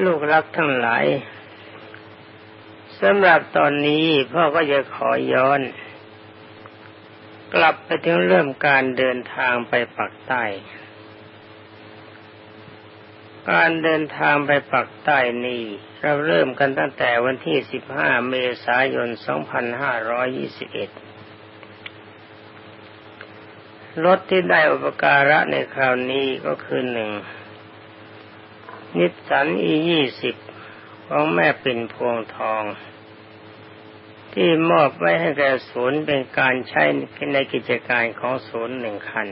ลูกรักทั้งหลายสำหรับตอนนี้พ่อก็จะขอย้อน กลับไปถึงเริ่มการเดินทางไปปักใต้ การเดินทางไปปักใต้นี้ เราเริ่มกันตั้งแต่วันที่ 15 เมษายน 2521 รถที่ได้อุปการะในคราวนี้ก็คือหนึ่ง นิสสันอียี่สิบของแม่ปิ่นพวงทอง ที่มอบไว้ให้แก่ศูนย์เป็นการใช้ในกิจการของศูนย์หนึ่งคัน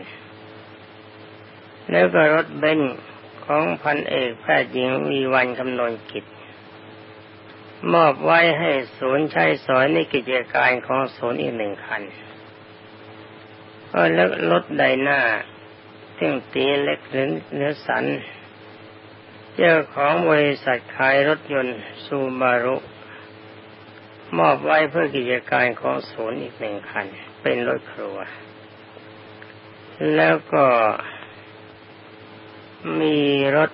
แล้วก็รถเบนของพันเอกแพทย์หญิงวีวันคำนวณกิจ มอบไว้ให้ศูนย์ใช้สอยในกิจการของศูนย์อีกหนึ่งคันก็แล้วรถไดหน้าซึ่งตีเล็กหรือเนื้อสัน เจ้าของบริษัทขายรถยนต์ซูบารุ มอบไว้เพื่อกิจการของศูนย์อีกหนึ่งคัน เป็นรถครัว แล้วก็มีรถ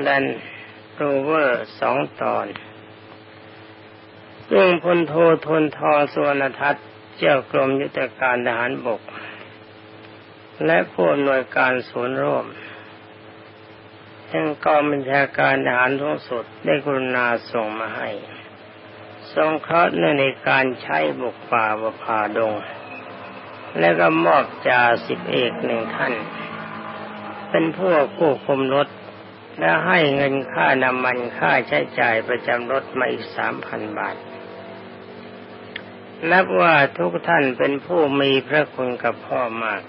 แลนโรเวอร์สองตอน ซึ่งพลโททนทอสวนทัศน์เจ้ากรมยุทธการทหารบก และผู้อำนวยการศูนย์ร่วม แห่งกองบัญชาการทหารทุกสุดได้กรุณาส่งมาให้ทรงเคราะห์ในการใช้บุกป่าบผาดง และก็มอบจ่าสิบเอกหนึ่งท่าน เป็นผู้ควบคุมรถ และให้เงินค่าน้ำมันค่าใช้จ่ายประจำรถมาอีกสามพันบาท นับว่าทุกท่านเป็นผู้มีพระคุณกับพ่อมาก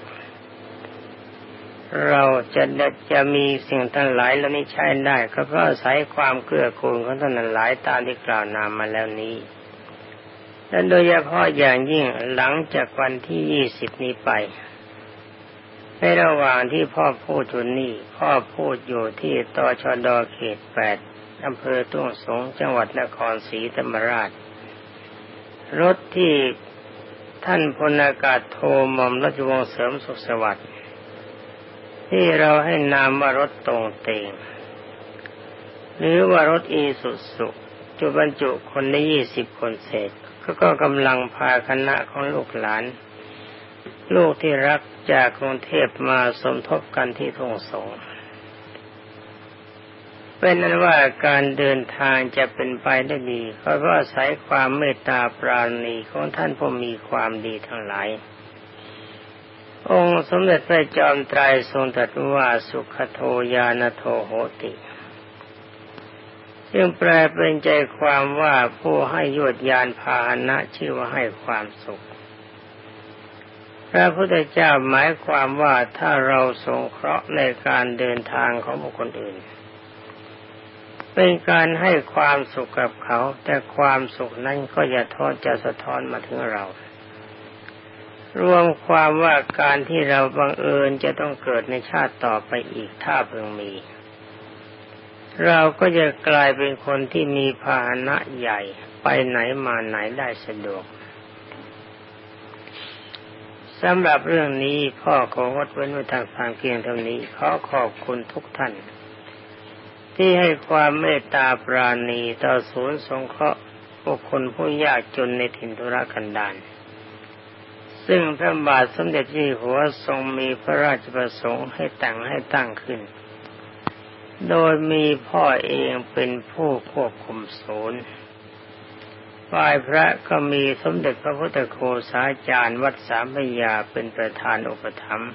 เราจะจะมีสิ่งทั้งหลายแล้วนี้ใช้ได้ก็เพราะอาศัยความเกื้อกูลของท่านหลายตามที่กล่าวนามมาแล้วนี้และโดยเฉพาะอย่างยิ่งหลังจากวันที่ยี่สิบนี้ไป ในระหว่างที่พ่อพูดอยู่นี่ พ่อพูดอยู่ที่ตชดเขตแปดอำเภอตุ้งสงจังหวัดนครศรีธรรมราช รถที่ท่านพลอากาศโทมอมราชวงศ์เสริมสุขสวัสดิ์ ที่เราให้นามว่ารถตรงเตงหรือว่ารถอีสุสุจุบรรจุคนได้ยี่สิบคนเศษ ก็ก็กำลังพาคณะของลูกหลาน ลูกที่รักจากกรุงเทพมาสมทบกันที่ทงสงเป็นนั้นว่าการเดินทางจะเป็นไปได้ดีเพราะว่าอาศัยความเมตตาปราณีของท่านผู้มีความดีทั้งหลาย องค์สมเด็จพระจอมไตรทรงตรัสว่าสุขโทยานโทโหติซึ่งแปลเป็นใจความว่าผู้ให้ยวดยานพาหนะชื่อว่าให้ความสุข พระพุทธเจ้าหมายความว่าถ้าเราสงเคราะห์ในการเดินทางของบุคคลอื่น เป็นการให้ความสุขกับเขา แต่ความสุขนั้นก็จะทอดจะสะท้อนมาถึงเรา รวมความว่าการที่เราบังเอิญจะต้องเกิดในชาติต่อไปอีกถ้าเพิ่งมี เราก็จะกลายเป็นคนที่มีพาหนะใหญ่ไปไหนมาไหนได้สะดวกสำหรับเรื่องนี้พ่อของวัดเว้นไว้ทางทางเกียงเท่านี้ขอขอบคุณทุกท่าน ที่ให้ความเมตตาปราณีต่อศูนย์สงเคราะห์บุคคลผู้ยากจนในถิ่นธุรกันดาร ซึ่งพระบาทสมเด็จที่หัวทรงมีพระราชประสงค์ให้แต่งให้ตั้งขึ้น โดยมีพ่อเองเป็นผู้ควบคุมศูนย์ฝ่ายพระก็มีสมเด็จพระพุทธโฆษาจารย์วัดสามพยาเป็นประธานอุปถัมภ์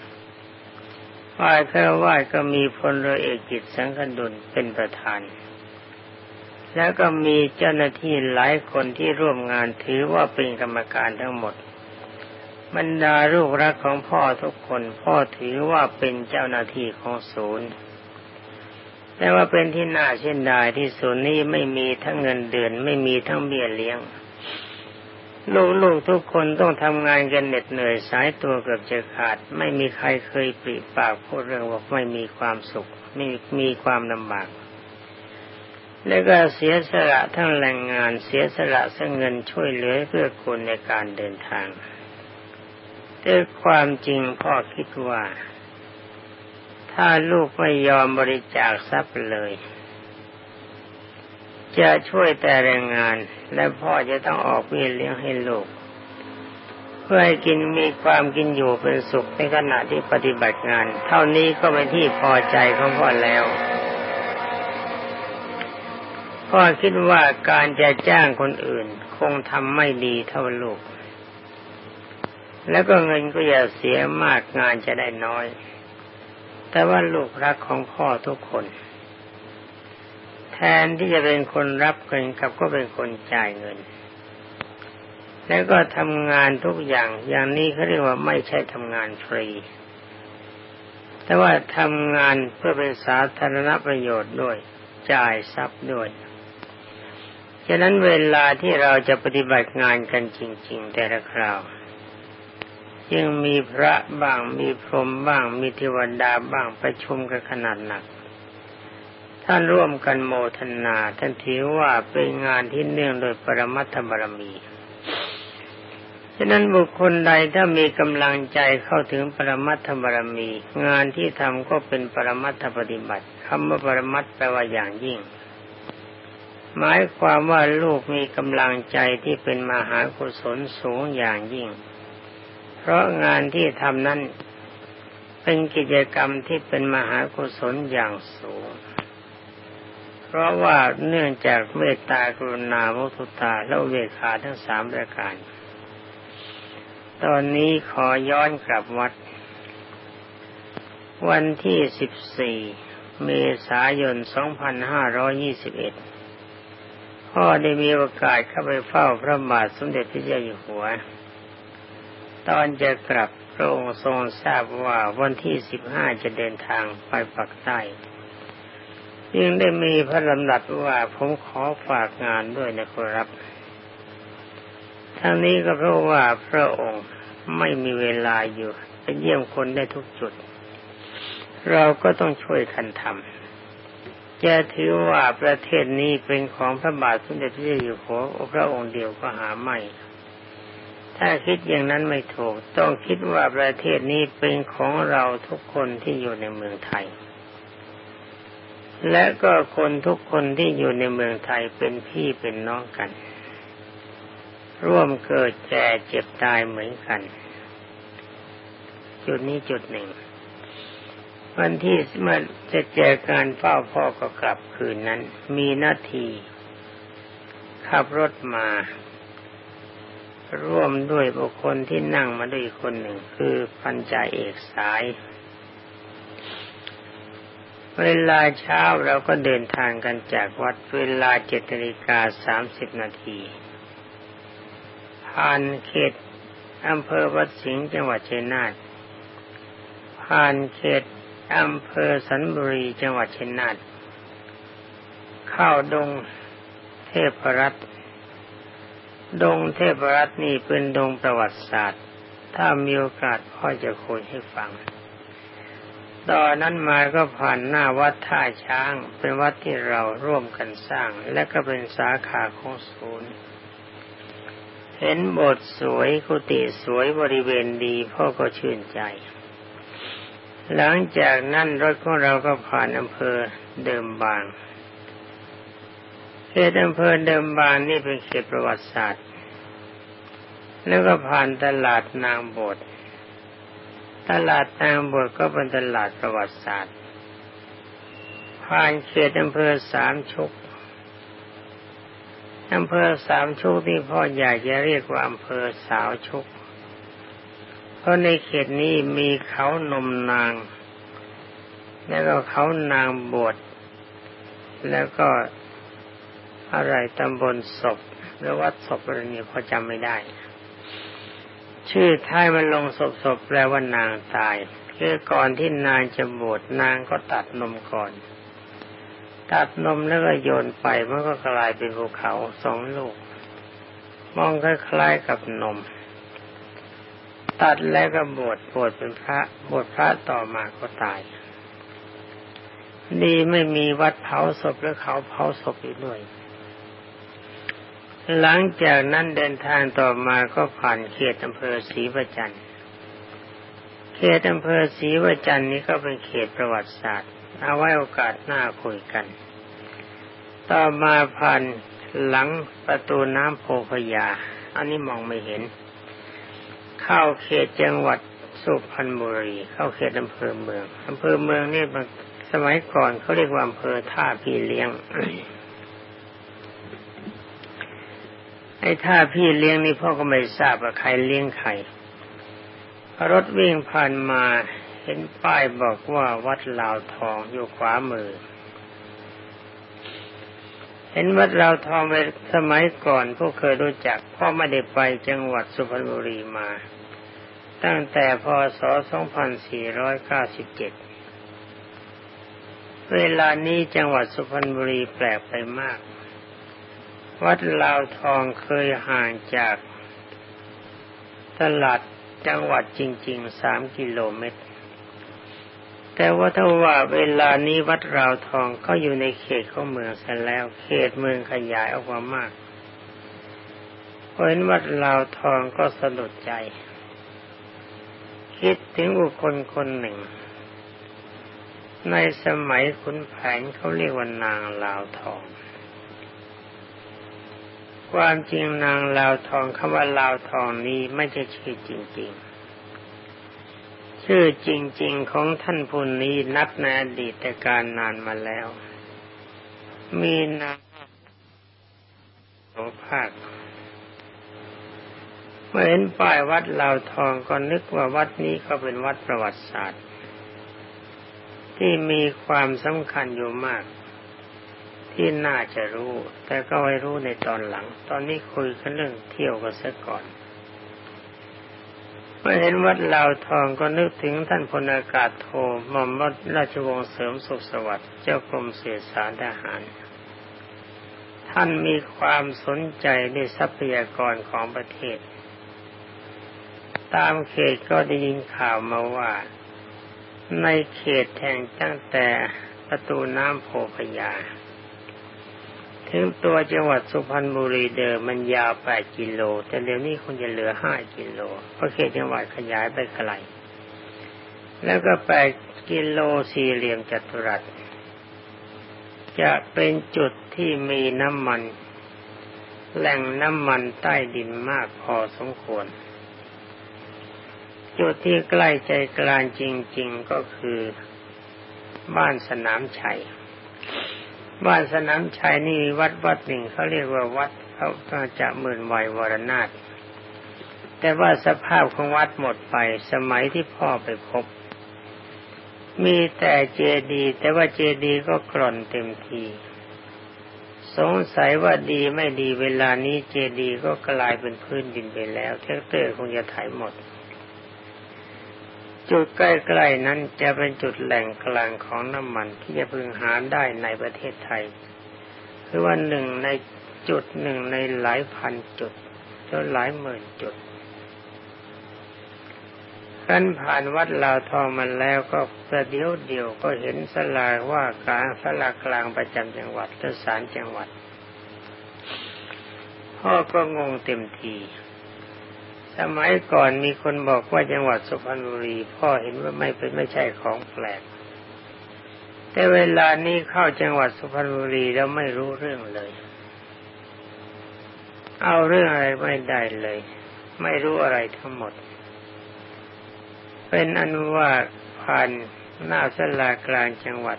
ฝ่ายฆรวาก็มีพลเรือเอกกิจสังคดุลเป็นประธาน แล้วก็มีเจ้าหน้าที่หลายคนที่ร่วมงานถือว่าเป็นกรรมการทั้งหมด บรรดาลูกรักของพ่อทุกคนพ่อถือว่าเป็นเจ้าหน้าที่ของศูนย์ แต่ว่าเป็นที่น่าเช่นดายที่ศูนย์นี้ไม่มีทั้งเงินเดือนไม่มีทั้งเบี้ยเลี้ยง ลูกๆทุกคนต้องทำงานกันเหน็ดเหนื่อยสายตัวเกือบจะขาด ไม่มีใครเคยปริปากพูดเรื่องว่าไม่มีความสุขไม่มีความลำบากแล้วก็เสียสละทั้งแรงงานเสียสละทั้งเงินช่วยเหลือเพื่อคุณในการเดินทาง แต่ความจริงพ่อคิดว่า ถ้าลูกไม่ยอมบริจาคทรัพย์เลย จะช่วยแต่แรงงาน และพ่อจะต้องออกเบี้ยเลี้ยงให้ลูก เพื่อให้กินมีความกินอยู่เป็นสุขในขณะที่ปฏิบัติงาน เท่านี้ก็เป็นที่พอใจของพ่อแล้วพ่อคิดว่าการจะจ้างคนอื่น คงทำไม่ดีเท่าลูก แล้วก็เงินก็อย่าเสียมากงานจะได้น้อย แต่ว่าลูกรักของพ่อทุกคน แทนที่จะเป็นคนรับเงินกับก็เป็นคนจ่ายเงิน แล้วก็ทำงานทุกอย่าง อย่างนี้เขาเรียกว่าไม่ใช่ทำงานฟรี แต่ว่าทำงานเพื่อเป็นสาธารณประโยชน์ด้วย จ่ายทรัพย์ด้วยฉะนั้นเวลาที่เราจะปฏิบัติงานกันจริง ๆ แต่ละคราว ยังมีพระบ้างมีพรหมบ้าง มีเทวดาบ้างประชุมกันขนาดหนัก ท่านร่วมกันโมทนาท่านถือว่าเป็นงานที่เนื่องโดยปรมัตถบารมีฉะนั้นบุคคลใดถ้ามีกำลังใจเข้าถึงปรมัตถบารมี งานที่ทำก็เป็นปรมัตถปฏิบัติคำว่าปรมัตแปลว่าอย่างยิ่ง หมายความว่าลูกมีกำลังใจที่เป็นมหากุศลสูงอย่างยิ่ง เพราะงานที่ทำนั้นเป็นกิจกรรมที่เป็นมหากุศลอย่างสูง เพราะว่าเนื่องจากเมตตากรุณามุทุตาและเวขาทั้งสามประการ ตอนนี้ขอย้อนกลับวัด วันที่สิบสี่เมษายนสองพันห้าร้อยี่สิบเอ็ดพ่อได้มีโอกาสเข้าไปเฝ้าพระบาทสมเด็จพระเจ้าอยู่หัว ตอนจะกลับพระองค์ทรงทราบว่าวันที่สิบห้าจะเดินทางไปปักใต้จึงได้มีพระลำดับว่าผมขอฝากงานด้วยนะครับทั้งนี้ก็เพราะว่าพระองค์ไม่มีเวลาอยู่ไปเยี่ยมคนได้ทุกจุด เราก็ต้องช่วยกันทำจะถือว่าประเทศนี้เป็นของพระบาทสมเด็จพระเจ้าอยู่หัวพระองค์เดียวก็หาไม่ ถ้าคิดอย่างนั้นไม่ถูก ต้องคิดว่าประเทศนี้เป็นของเราทุกคนที่อยู่ในเมืองไทย และก็คนทุกคนที่อยู่ในเมืองไทยเป็นพี่เป็นน้องกัน ร่วมเกิดแก่เจ็บตายเหมือนกัน จุดนี้จุดหนึ่งวันที่มื่อจะเจอการเฝ้าพ่อก็กลับคืนนั้น มีนาทีขับรถมา ร่วมด้วยบุคคลที่นั่งมาด้วยคนหนึ่งคือพันจ่าเอกสาย เวลาเช้าเราก็เดินทางกันจากวัดเวลาเจ็ดนาฬิกาสามสิบนาทีผ่านเขตอำเภอวัดสิงห์จังหวัดชัยนาทผ่านเขตอำเภอสันบุรีจังหวัดชัยนาทเข้าดงเทพรัตน์ ดงเทพรัตน์นี่เป็นดงประวัติศาสตร์ ถ้ามีโอกาสพ่อจะคุยให้ฟัง ตอนนั้นมาก็ผ่านหน้าวัดท่าช้าง เป็นวัดที่เราร่วมกันสร้าง และก็เป็นสาขาของศูนย์ เห็นบทสวยกุฏิสวยบริเวณดีพ่อก็ชื่นใจ หลังจากนั้นรถของเราก็ผ่านอำเภอเดิมบาง เขตอำเภอเดิมบางนี่เป็นเขตประวัติศาสตร์ แล้วก็ผ่านตลาดนางบท ตลาดนางบวชก็เป็นตลาดประวัติศาสตร์ ผ่านเขตอำเภอสามชุกอำเภอสามชุกที่พ่ออยากจะเรียกว่าอำเภอสาวชุก เพราะในเขตนี้มีเขานมนาง แล้วก็เขานางบวชแล้วก็ อะไรตำบลศพหรือวัดศพอะไรนี่พอจำไม่ได้ ชื่อท้ายมันลงศพๆแปลว่านางตายคือก่อนที่นางจะบวชนางก็ตัดนมก่อน ตัดนมแล้วก็โยนไปมันก็กลายเป็นภูเขาสองลูก มองคล้ายๆกับนม ตัดแล้วก็บวชบวชเป็นพระบวชพระต่อมาก็ตายดีไม่มีวัดเผาศพแล้วเขาเผาศพอีกด้วย หลังจากนั้นเดินทางต่อมาก็ผ่านเขตอำเภอศรีประจันเขตอำเภอศรีประจันนี้ก็เป็นเขตประวัติศาสตร์ เอาไว้โอกาสหน้าคุยกัน ต่อมาผ่านหลังประตูน้ำโพพยา อันนี้มองไม่เห็น เข้าเขตจังหวัดสุพรรณบุรี เข้าเขตอำเภอเมืองอำเภอเมืองนี่สมัยก่อนเขาเรียกว่าอำเภอท่าพี่เลี้ยง ไอ้ท่าพี่เลี้ยงนี่พ่อก็ไม่ทราบว่าใครเลี้ยงใครรถวิ่งผ่านมาเห็นป้ายบอกว่าวัดลาวทองอยู่ขวามือ เห็นวัดลาวทองไปสมัยก่อนพวกเคยรู้จักพ่อไม่ได้ไปจังหวัดสุพรรณบุรีมา ตั้งแต่พศ 2497 เวลานี้จังหวัดสุพรรณบุรีแปลกไปมาก วัดลาวทองเคยห่างจากตลาดจังหวัดจริงๆสามกิโลเมตร แต่ว่าถ้าว่าเวลานี้วัดราวทองก็อยู่ในเขตของเมืองเสร็จแล้ว เขตเมืองขยายออกมามากเพอเห็นวัดราวทองก็สะดุดใจ คิดถึงบุคคลคนหนึ่ง ในสมัยขุนแผนเขาเรียกว่านางลาวทอง ความจริงนางลาวทองคำว่าลาวทองนี้ไม่ใช่ชื่อจริง ๆ ชื่อจริง ๆ ของท่านผู้นี้นับในอดีตการนานมาแล้ว มีนามสองภาคเมื่อเห็นป้ายวัดลาวทองก็นึกว่าวัดนี้ก็เป็นวัดประวัติศาสตร์ ที่มีความสำคัญอยู่มาก ที่น่าจะรู้ แต่ก็ไม่รู้ในตอนหลัง ตอนนี้คุยกันเรื่องเที่ยวกันซะก่อนเมื่อเห็นวัดลาวทองก็นึกถึงท่านพลอากาศโทหม่อมวัดราชวงศ์เสริมสุขสวัสดิ์เจ้ากรมเสียสารทหาร ท่านมีความสนใจในทรัพยากรของประเทศ ตามเขตก็ได้ยินข่าวมาว่า ในเขตแห่งตั้งแต่ประตูน้ำโพพยา ถึงตัวจังหวัดสุพรรณบุรีเดิมมันยาวแปดกิโล แต่เดี๋ยวนี้คงจะเหลือห้ากิโลเพราะเขตจังหวัดขยายไปไกล แล้วก็แปดกิโลสี่เหลี่ยมจัตุรัส จะเป็นจุดที่มีน้ำมัน แหล่งน้ำมันใต้ดินมากพอสมควร จุดที่ใกล้ใจกลางจริง ๆก็คือบ้านสนามชัย บ้านสนามชัยนี่วัดวัดหนึ่งเขาเรียกว่าวัดเขาจะหมื่นวัยวรนาถแต่ว่าสภาพของวัดหมดไปสมัยที่พ่อไปพบ มีแต่เจดีย์แต่ว่าเจดีย์ก็กร่อนเต็มที สงสัยว่าดีไม่ดีเวลานี้เจดีย์ก็กลายเป็นพื้นดินไปแล้วแทรกเตอร์คงจะไถหมด จุดใกล้ๆนั้นจะเป็นจุดแหล่งกลางของน้ำมันที่จะพึงหาได้ในประเทศไทย คือว่าหนึ่งในจุดหนึ่งในหลายพันจุดจนหลายหมื่นจุดขั้นผ่านวัดลาวทองมันแล้วก็ประเดี๋ยวเดียวก็เห็นสลาว่ากางสลากลางประจำจังหวัดทศาลจังหวัดพ่อก็งงเต็มที สมัยก่อนมีคนบอกว่าจังหวัดสุพรรณบุรีพ่อเห็นว่าไม่เป็นไม่ใช่ของแปลก แต่เวลานี้เข้าจังหวัดสุพรรณบุรีแล้วไม่รู้เรื่องเลย เอาเรื่องอะไรไม่ได้เลย ไม่รู้อะไรทั้งหมด เป็นอนุว่าผ่านหน้าสลากลางจังหวัด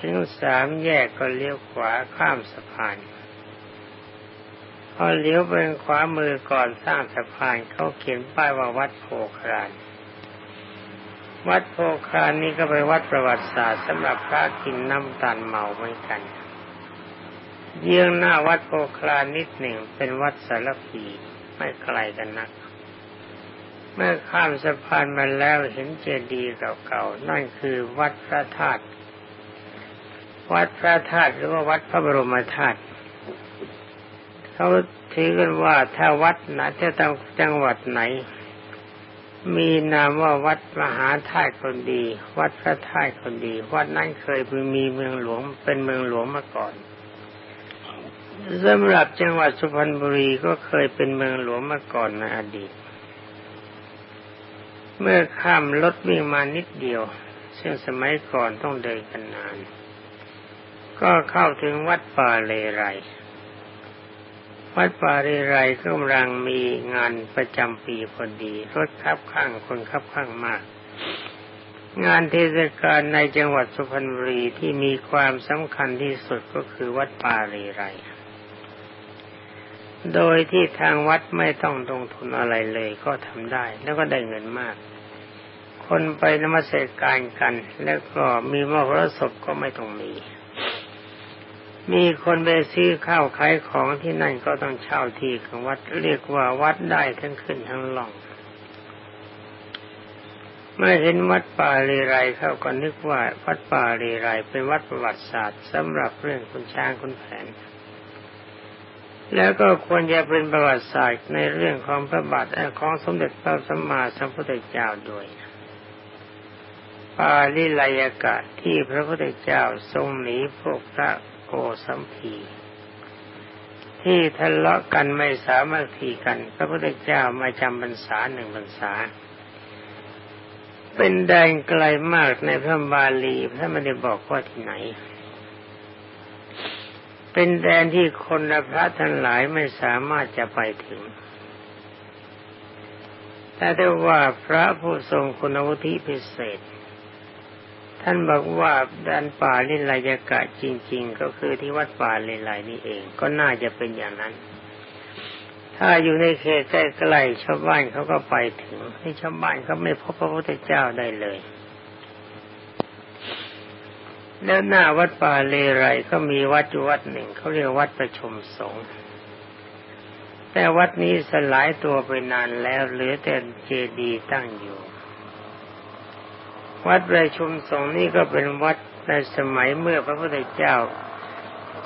ถึงสามแยกก็เลี้ยวขวาข้ามสะพาน พอเลี้ยวไปขวามือก่อนสร้างสะพานเขาเขียนป้ายว่าวัดโพครานวัดโพครานนี้ก็ไปวัดประวัติศาสตร์สำหรับพระกินน้ำตาลเมาเหมือนกัน เยื้องหน้าวัดโพครานนิดหนึ่งเป็นวัดสารพีไม่ไกลกันนัก เมื่อข้ามสะพานมาแล้วเห็นเจดีย์เก่าๆนั่นคือวัดพระธาตุวัดพระธาตุหรือว่าวัดพระบรมธาตุ เขาถือกันว่าถ้าวัดไหนถ้าจังหวัดไหน มีนามว่าวัดมหาธาตุคนดี วัดพระธาตุคนดี วัดนั้นเคยมีเมืองหลวงเป็นเมืองหลวงมาก่อนสำหรับจังหวัดสุพรรณบุรีก็เคยเป็นเมืองหลวงมาก่อนในอดีต เมื่อข้ามรถวิ่งมานิดเดียว ซึ่งสมัยก่อนต้องเดินกันนาน ก็เข้าถึงวัดป่าเลไร วัดป่าเลไรกำลังมีงานประจำปีพอดี รถคับข้างคนคับข้างมาก งานเทศกาลในจังหวัดสุพรรณบุรีที่มีความสำคัญที่สุดก็คือวัดป่าเลไร โดยที่ทางวัดไม่ต้องลงทุนอะไรเลยก็ทำได้แล้วก็ได้เงินมาก คนไปนมัสการกัน แล้วก็มีมหรสพก็ไม่ต้องมี มีคนไปซื้อข้าวขายของที่นั่นก็ต้องเช่าที่ของวัดเรียกว่าวัดได้ทั้งขึ้นทั้งล่องเมื่อเห็นวัดป่าเรไรเข้าก็นึกว่าวัดป่าเรไรเป็นวัดประวัติศาสตร์สำหรับเรื่องคุณช้างคุณแผน แล้วก็ควรจะเป็นประวัติศาสตร์ในเรื่องของพระบาทของสมเด็จพระสัมมาสัมพุทธเจ้าด้วยป่าลิไลยากาศที่พระพุทธเจ้าทรงหนีพวกพระ สัมพีที่ทะเลาะกันไม่สามารถทีกัน พระพุทธเจ้ามาจำพรรษาหนึ่งพรรษา เป็นแดนไกลมากในพระบาลีพระไม่ได้บอกว่าที่ไหน เป็นแดนที่คนและพระทั้งหลายไม่สามารถจะไปถึง แต่ได้ว่าพระผู้ทรงคุณวุฒิพิเศษ ท่านบอกว่าด้านป่าลิลายกะจริง ๆ ก็คือที่วัดป่าลิลายนี่เอง ก็น่าจะเป็นอย่างนั้น ถ้าอยู่ในเขตใกล้ๆชาวบ้านเขาก็ไปถึงที่ชาวบ้านเขาไม่พบพระพุทธเจ้าได้เลยแล้วหน้าวัดป่าเลไรก็มีวัดอยู่วัดหนึ่งเขาเรียกวัดประชุมสงฆ์แต่วัดนี้สลายตัวไปนานแล้วเหลือแต่เจดีย์ตั้งอยู่ วัดประชุมสงฆ์นี่ก็เป็นวัดในสมัยเมื่อพระพุทธเจ้า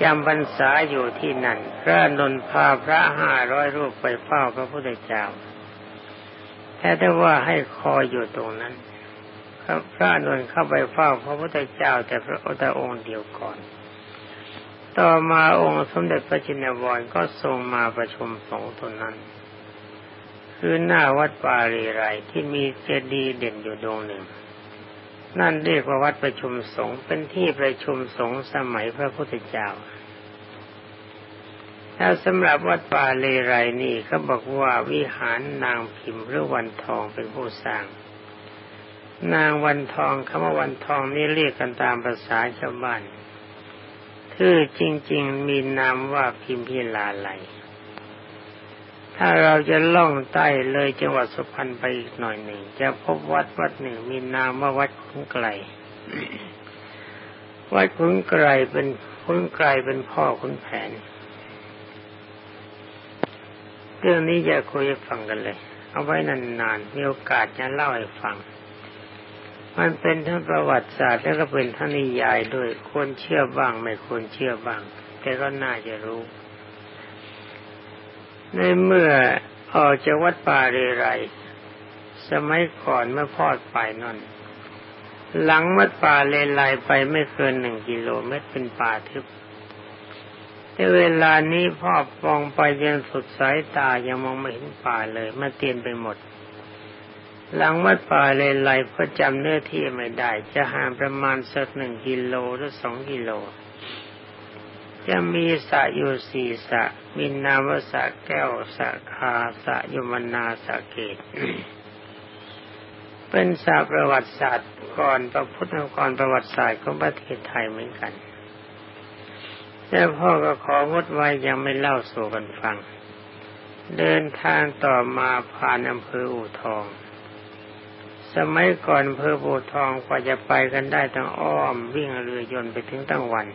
จำพรรษาอยู่ที่นั่น พระนนพาพระห้าร้อยรูปไปเฝ้าพระพุทธเจ้าแต่ได้ว่าให้คอยอยู่ตรงนั้นพระนนเข้าไปเฝ้าพระพุทธเจ้าแต่พระองค์เดียวก่อน ต่อมาองค์สมเด็จพระจินวรก็ทรงมาประชุมสงฆ์ตนนั้น คือหน้าวัดปารีไรที่มีเจดีย์เด่นอยู่ดวงหนึ่ง นั่นเรียกว่าวัดประชุมสงฆ์เป็นที่ประชุมสงฆ์สมัยพระพุทธเจ้าแล้วสำหรับวัดป่าเลไรนี่เขาบอกว่าวิหารนางพิมพ์หรือวันทองเป็นผู้สร้าง นางวันทองคำว่าวันทองนี่เรียกกันตามภาษาชาวบ้านคือจริง ๆ มีนามว่าพิมพิลาไหล ถ้าเราจะล่องใต้เลยจังหวัดสุพรรณไปอีกหน่อยหนึ่ง จะพบวัดวัดหนึ่งมีนามว่าวัดขุนไกลวัดขุนไกลเป็นขุนไกลเป็นพ่อขุนแผน เรื่องนี้จะคุยฟังกันเลย เอาไว้นานๆมีโอกาสจะเล่าให้ฟัง มันเป็นทั้งประวัติศาสตร์แล้วก็เป็นทั้งนิยายด้วยควรเชื่อบ้าง ไม่ควรเชื่อบ้างแต่ก็น่าจะรู้ ในเมื่อออกจากวัดป่าเรไร สมัยก่อนเมื่อพอดไปนั่นหลังวัดป่าเลไลไปไม่เกินหนึ่งกิโลเมตรเป็นป่าทึบแต่เวลานี้พ่อปองไปยังสุดสายตายังมองไม่เห็นป่าเลยมันเตียนไปหมด หลังวัดป่าเลไลพอจำเนื้อที่ไม่ได้ จะห่างประมาณสักหนึ่งกิโลหรือสองกิโล จะมีสะอยู่สี่สะมีนามสะแก้วสะคาสะยมนาสะเกต เป็นสาประวัติศาสตร์ก่อนประพุทธก่อนประวัติศาสตร์ของประเทศไทยเหมือนกัน แต่พ่อก็ของดไว้ยังไม่เล่าสู่กันฟัง เดินทางต่อมาผ่านอำเภออู่ทอง สมัยก่อนอำเภออู่ทองกว่าจะไปกันได้ต้องอ้อมวิ่งเรือยนต์ไปถึงตั้งวัน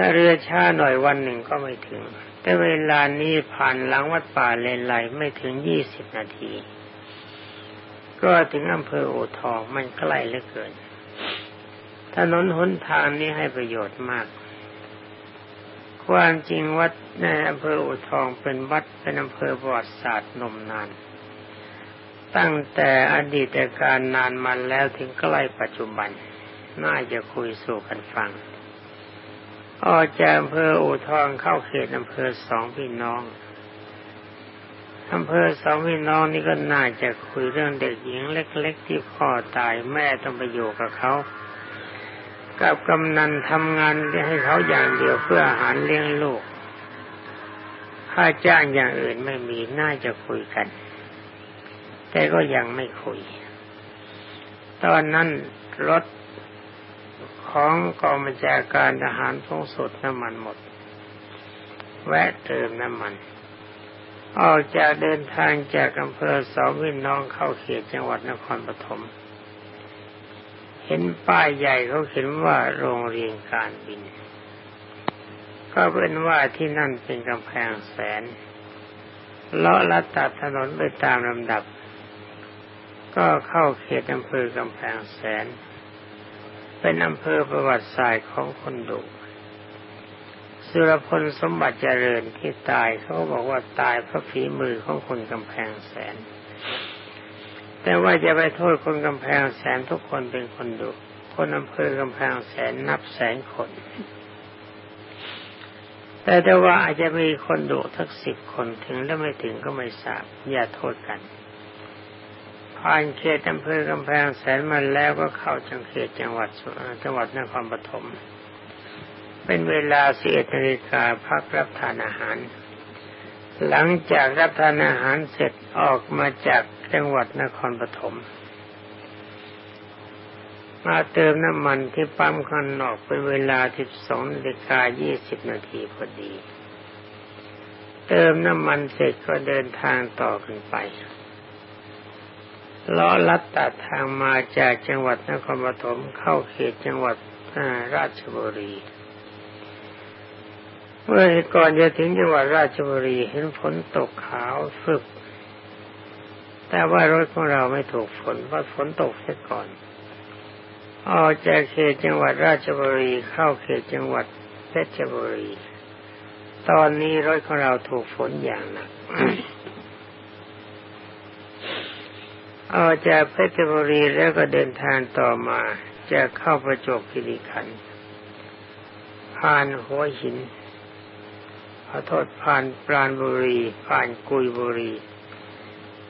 ถ้าเรือช้าหน่อยวันหนึ่งก็ไม่ถึง แต่เวลานี้ผ่านหลังวัดป่าเลนไหลไม่ถึงยี่สิบนาที ก็ถึงอำเภอโอทองมันใกล้เหลือเกินถนนหนทางนี้ให้ประโยชน์มาก ความจริงวัดในอำเภออุทองเป็นวัดเป็นอำเภอประวัติศาสตร์นมนาน ตั้งแต่อดีตการนานมาแล้วถึงใกล้ปัจจุบัน น่าจะคุยสู่กันฟัง ออกจากอำเภออู่ทองเข้าเขตอำเภอสองพี่น้องอำเภอสองพี่น้องนี่ก็น่าจะคุยเรื่องเด็กหญิงเล็ก ๆ ที่พ่อตายแม่ต้องไปอยู่กับเขา กับกำนันทำงานให้เขาอย่างเดียวเพื่ออาหารเลี้ยงลูกค่าจ้างอย่างอื่นไม่มีน่าจะคุยกัน แต่ก็ยังไม่คุย ตอนนั้นรถ ของกองบัญชาการทหารสูงสุดน้ำมันหมด แวะเติมน้ำมัน ออกจากเดินทางจากอำเภอสองพี่น้องเข้าเขตจังหวัดนครปฐมเห็นป้ายใหญ่เขาเขียนว่าโรงเรียนการบิน ก็เป็นว่าที่นั่นเป็นกำแพงแสนเลาะลัดตัดถนนไปตามลำดับ ก็เข้าเขตอำเภอกำแพงแสน เป็นอำเภอประวัติศาสตร์ของคนดุสุรพลสมบัติเจริญที่ตายเขาบอกว่าตายเพราะฝีมือของคนกำแพงแสน แต่ว่าจะไปโทษคนกำแพงแสนทุกคนเป็นคนดุคนอำเภอกำแพงแสนนับแสนคน แต่แต่ว่าอาจจะมีคนดุทักสิบคนถึงและไม่ถึงก็ไม่ทราบอย่าโทษกัน ผ่านเขตอำเภอกำแพงแสนมาแล้วก็เข้าจังเขตจังหวัดจังหวัดนครปฐมเป็นเวลาสิบเอ็ดนาฬิกาพักรับทานอาหาร หลังจากรับทานอาหารเสร็จออกมาจากจังหวัดนครปฐมมาเติมน้ำมันที่ปั๊มคันนอกเป็นเวลา12นาฬิกา20นาทีพอดี เติมน้ำมันเสร็จก็เดินทางต่อกันไป ล้อลัดตัดทางมาจากจังหวัดนครปฐมเข้าเขตจังหวัดราชบุรีเมื่อก่อนจะถึงจังหวัดราชบุรีเห็นฝนตกขาวฝึก แต่ว่ารถของเราไม่ถูกฝนเพราะฝนตกเสียก่อนออกจากเขตจังหวัดราชบุรีเข้าเขตจังหวัดเพชรบุรี ตอนนี้รถของเราถูกฝนอย่างหนัก ออกจากเพชรบุรีแล้วก็เดินทางต่อมาจะเข้าประจวบคีรีขันผ่านหัวหินขอโทษผ่านปราณบุรี ผ่านกุยบุรี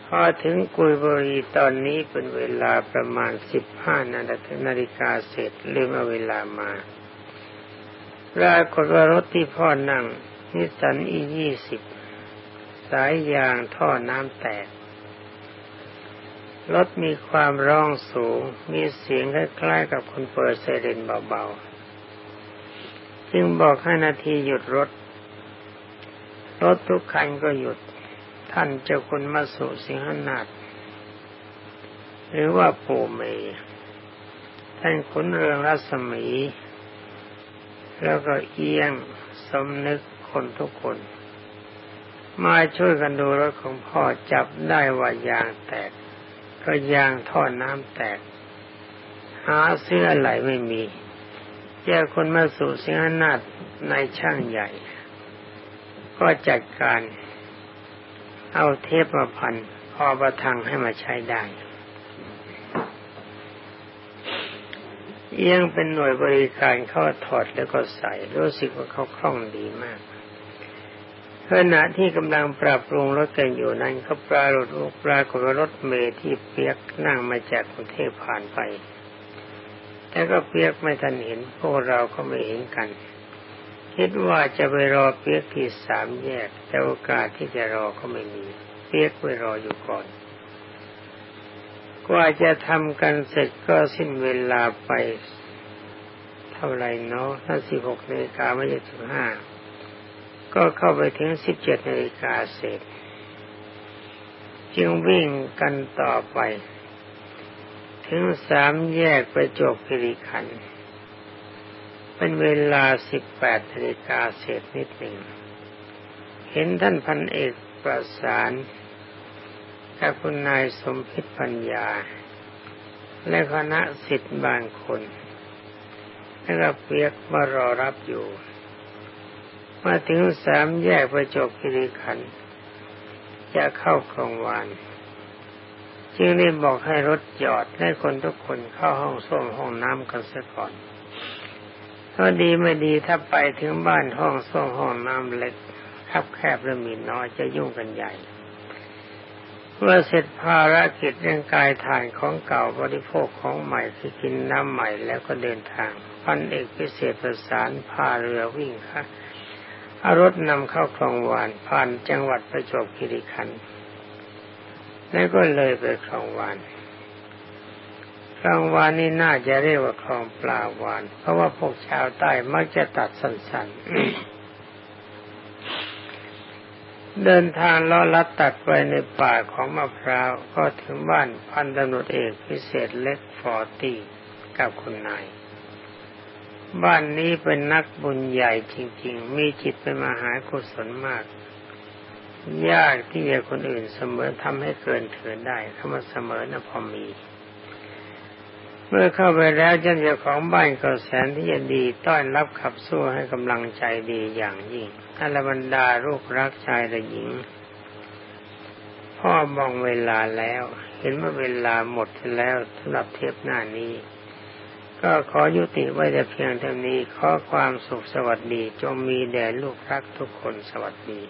พอถึงกุยบุรีตอนนี้เป็นเวลาประมาณสิบห้านาฬิกาเสร็จลืมเอาเวลามาปรากฏว่ารถที่พ่อนั่งนิสันอียี่สิบสายยางท่อน้ำแตก รถมีความร้องสูง มีเสียงคล้ายๆกับคนเปิดเซเรนเบาๆ จึงบอกให้นาทีหยุดรถ รถทุกคันก็หยุด ท่านเจ้าคุณมาสุสิงหนาฏหรือว่าปู่เมย์ท่านขุนเรืองรัศมี แล้วก็เอียงสมนึกคนทุกคน มาช่วยกันดูรถของพ่อจับได้ว่ายางแตก ก็ยางท่อน้ำแตก หาเสื้อไหลไม่มีเจ้าคนมาสู่สิงหนาฏในช่างใหญ่ ก็จัดการเอาเทปมาพันพอประทังให้มาใช้ได้ เอียงเป็นหน่วยบริการเข้าถอดแล้วก็ใส่รู้สึกว่าเขาคล่องดีมาก ขณะที่กำลังปรับปรุงรถกันอยู่นั้นเขาปรารถปรากฏรถเมย์ที่เปียกนั่งมาจากกรุงเทพผ่านไปแต่ก็เปียกไม่ทันเห็นพวกเราก็ไม่เห็นกัน คิดว่าจะไปรอเปียกที่สามแยก แต่โอกาสที่จะรอก็ไม่มี เปียกไปรออยู่ก่อน กว่าจะทำกันเสร็จก็สิ้นเวลาไป เท่าไรเนาะถ้าสิบหกนาฬิกาไม่ใช่สิบห้า ก็เข้าไปถึงสิบเจ็ดนาฬิกาเสร็จ จึงวิ่งกันต่อไป ถึงสามแยกไปจบพิริขัน เป็นเวลาสิบแปดนาฬิกาเศษนิดหนึ่ง เห็นท่านพันเอกประสานกับคุณนายสมพิษปัญญา และคณะสิทธิ์บางคน แล้วก็เปียกมารอรับอยู่ มาถึงสามแยกประจบกิริขันจะเข้ากลางวานจึงได้บอกให้รถจอดให้คนทุกคนเข้าห้องส้วมห้องน้ำกันซะก่อนก็ดีไม่ดีถ้าไปถึงบ้านห้องส่งห้องน้ำเล็กคับแคบและมีน้อยจะยุ่งกันใหญ่เมื่อเสร็จภารกิจเรื่องกายถ่านของเก่าบริโภคของใหม่คือกินน้ำใหม่แล้วก็เดินทาง พันเอกพิเศษประสานพาเรือวิ่งค่ะ เอารถนำเข้าคลองวานผ่านจังหวัดประจวบคีรีขันธ์แล้วก็เลยไปคลองวานคลองวานนี่น่าจะเรียกว่าคลองปลาวาน เพราะว่าพวกชาวใต้มักจะตัดสั้นๆ เดินทางล้อลัดตัดไปในป่าของมะพร้าวก็ถึงบ้านพันตำรวจเอกพิเศษเล็กฟอร์ตี้กับคุณนาย บ้านนี้เป็นนักบุญใหญ่จริง ๆ มีจิตเป็นมหากุศลมาก ยากที่จะคนอื่นเสมอทำให้เกินเถินได้คำว่าเสมอนะพอมี เมื่อเข้าไปแล้วเจ้าของบ้านก็แสนที่จะดีต้อนรับขับสู้ให้กำลังใจดีอย่างยิ่งอรบรรดาลูกรักชายและหญิง พ่อมองเวลาแล้ว เห็นว่าเวลาหมดแล้วสำหรับเทปหน้านี้ ก็ขอยุติไว้แต่เพียงเท่านี้ ขอความสุขสวัสดีจงมีแด่ลูกรักทุกคนสวัสดี